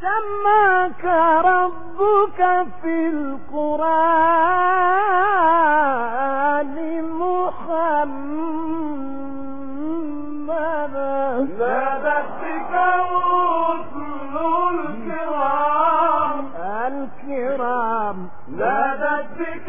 سماك ربك في القرآن محمدا. نادت بك الرسل الكرام. الكرام. نادت بك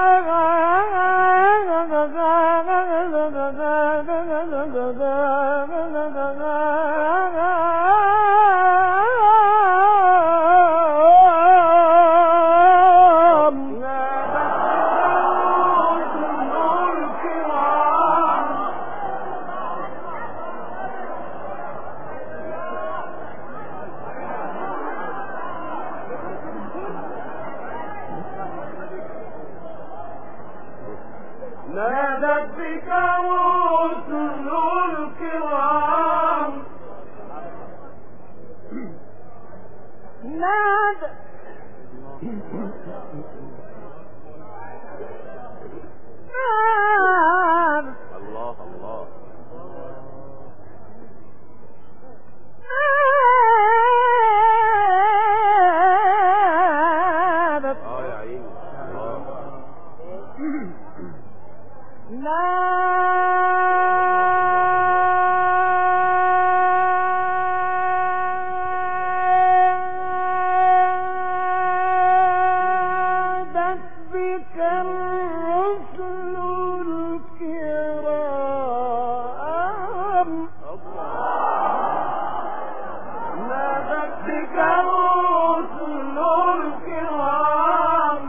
نادت بك الرسل الكرام نادت بك الرسل الكرام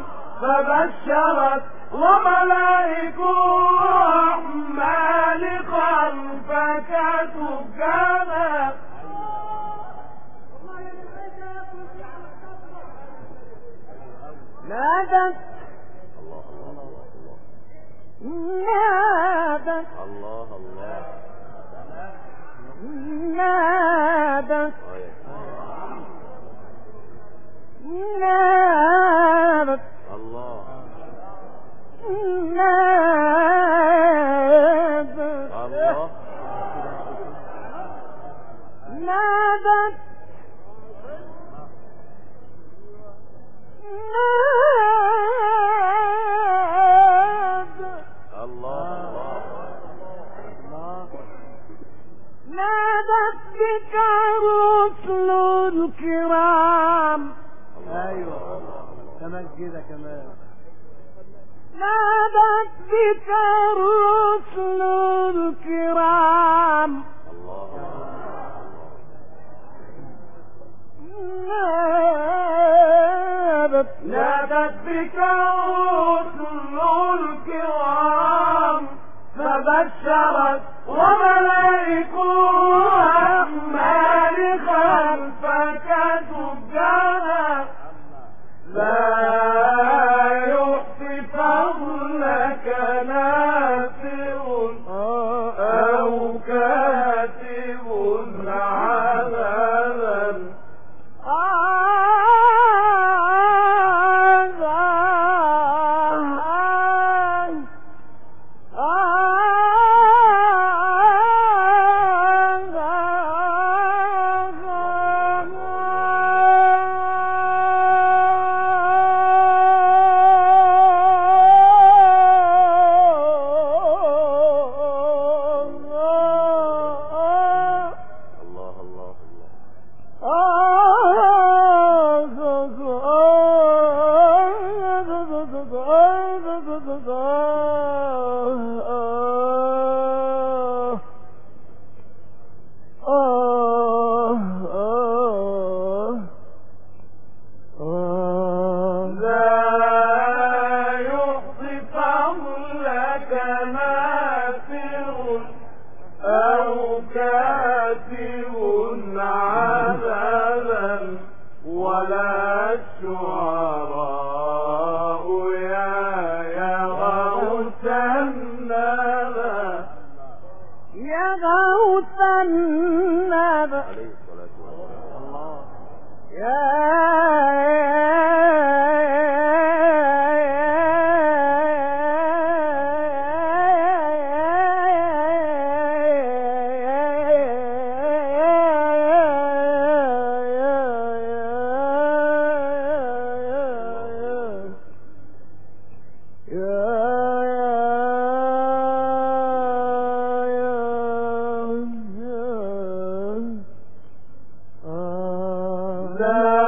فبشرت وملائك الرحمن خلفك سكانا نادت نادت الله الله. نادت نادت الله. نادت الله. نادت نادت تمجد كمان. نادت بك الرسل الكرام. نادت نادت بك الرسل أن الله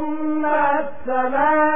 ثم السلام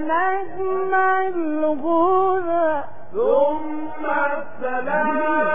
نجم الهدى ثم السلام.